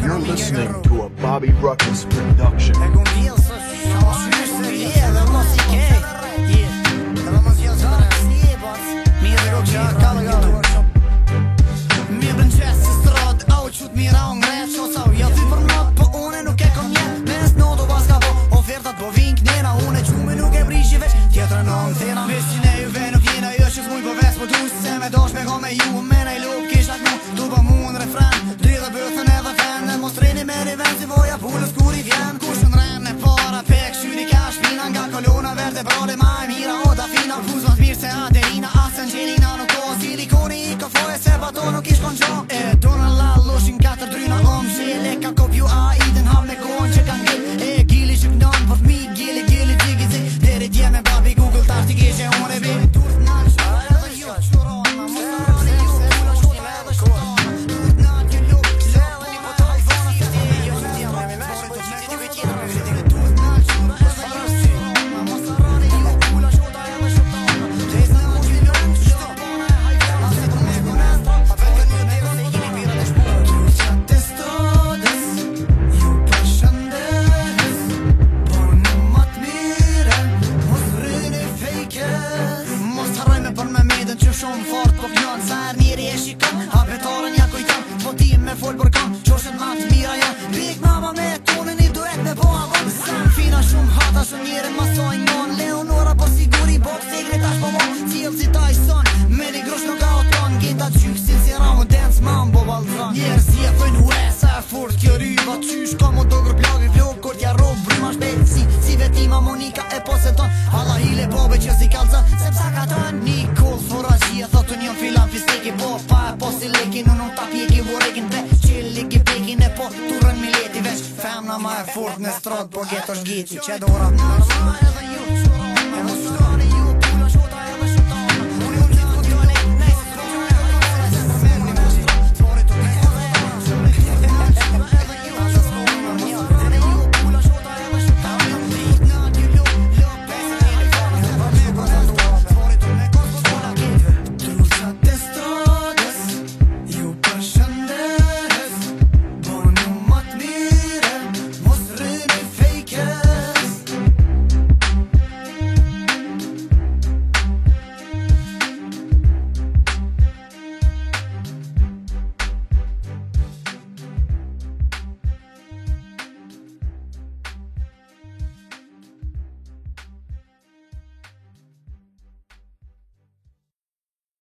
You're listening to a Bobby Ruckus production. shumë fort Po pjanë sa e mirë e shikon A betarën ja kujton Po ti me folë për kam Qoshën matë mira ja Big mama me tonë një duet me boa Po më sen fina shumë hata Shumë njëre ma sa i Leonora po siguri Po të sigre tash po bon Cilë si ta i son Me një grush në ka o ton Gita qyk si si ramu Dance mam po balzon Njerë si e fëjnë ue Sa e fort kjo ry Ma qysh ka mu do grup lagi Vlo kur tja rob bryma shpejt si Si vetima Monika e poseton Hala bobe që si kalza Sepsa pikin Në nuk ta pikin vë regin Dhe qëllik i pikin e po të rën mileti Vesh femna ma e fort në strot Po get është gjeti që dora Në rëma edhe ju qëra